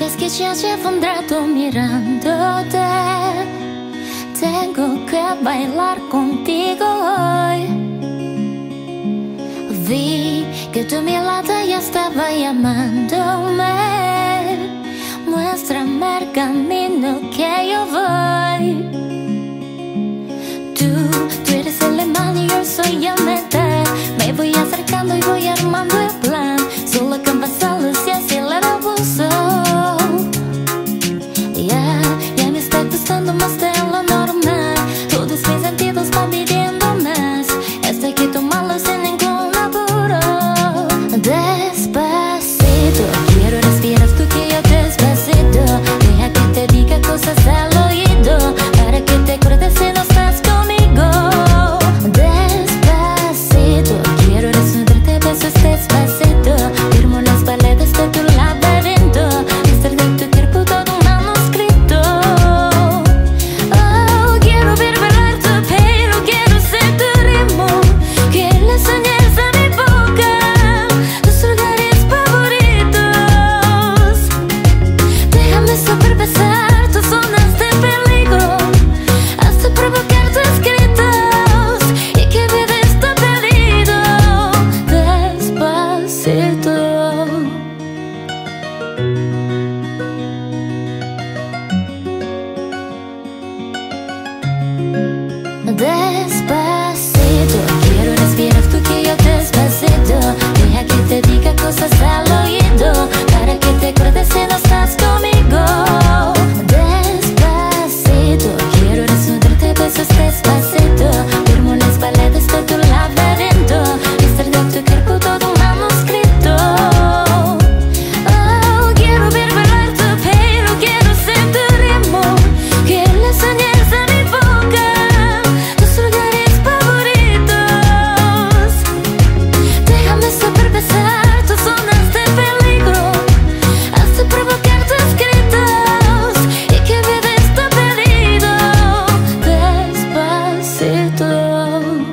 es que ya llevo un rato mirándote. Tengo que bailar contigo hoy. Vi que tu mirada ya estaba llamándome. Muéstrame el camino que yo voy. Tú, tú eres el imán y yo soy el metal. Me voy acercando y voy armando el diga cosas Despacito, despacito.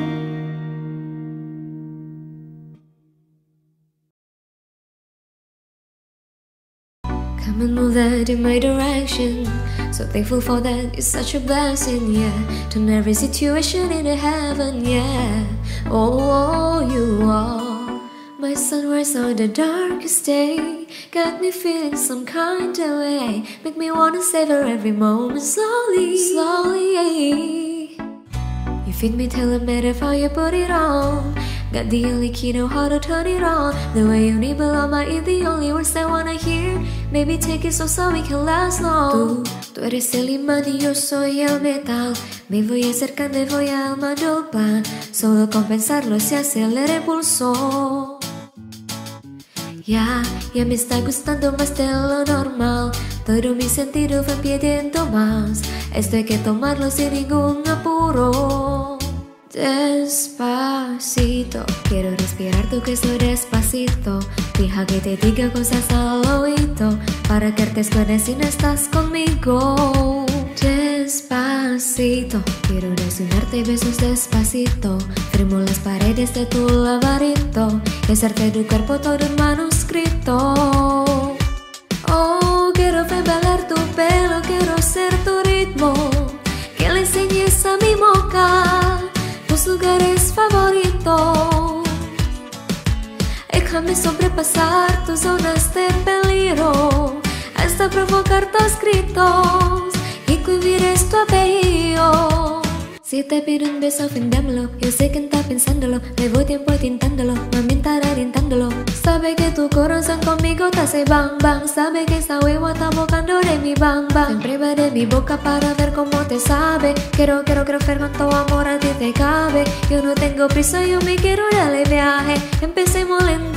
Come and move that in my direction. So thankful for that, it's such a blessing, yeah. Turn every situation into heaven, yeah. Oh, oh, you are my sunrise on the darkest day. Got me feeling some kind of way. Make me wanna savor every moment slowly, slowly. Feed me till I'm mad of how you put it on. Got the only key know how to turn it on. The way you nibble on my ear, the only words I wanna hear. Maybe take it so so we can last long. Tú, tú eres el imán y yo soy el metal. Me voy acercando y voy armando el plan. Solo con pensarlo se acelera el pulso. Ya, ya me está gustando más de lo normal. Todo mi sentido van pidiendo más. Esto hay que tomarlo sin ningún apuro. Despacito, quiero respirar tu que soy despacito. Deja que te diga cosas al oído para que te escueles si no estás conmigo. Despacito, quiero desnudarte besos despacito. Firmo las paredes de tu laberinto y hacerte tu cuerpo todo un manuscrito. Déjame sobrepasar tus zonas de peligro hasta provocar tus gritos y cubrir tu apellido. Si te pido un beso, ofendámelo. Yo sé que está pensándolo. Me voy tiempo tintándolo. Mami tararintándolo. Sabe que tu corazón conmigo te hace bang bang. Sabe que esa hueva está bocando de mi bang bang. Siempre de mi boca para ver cómo te sabe. Quiero, quiero, quiero ver cuánto amor a ti te cabe. Yo no tengo prisa, yo me quiero dar de viaje. Empecemos lento,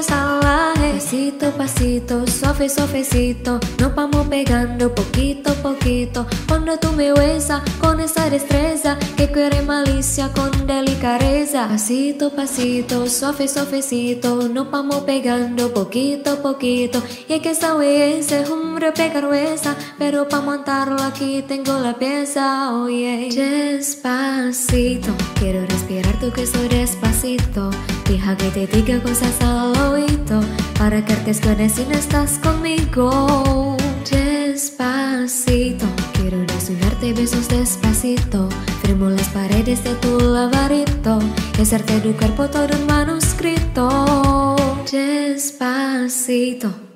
salvaje. Pasito, pasito, suave, suavecito. Nos vamos pegando poquito, poquito. Cuando tú me besas con esa destreza que quiere malicia con delicadeza. Pasito, pasito, suave, suavecito. Nos vamos pegando poquito, poquito. Y es que esa belleza es un rompecabezas. Pero para montarlo aquí tengo la pieza, oye. Despacito, quiero respirar tu que soy despacito. Deja que te diga cosas al oído para que te escueles si no estás conmigo. Despacito, quiero desnudarte besos despacito. Firmo las paredes de tu lavarito y hacerte tu cuerpo todo un manuscrito. Despacito.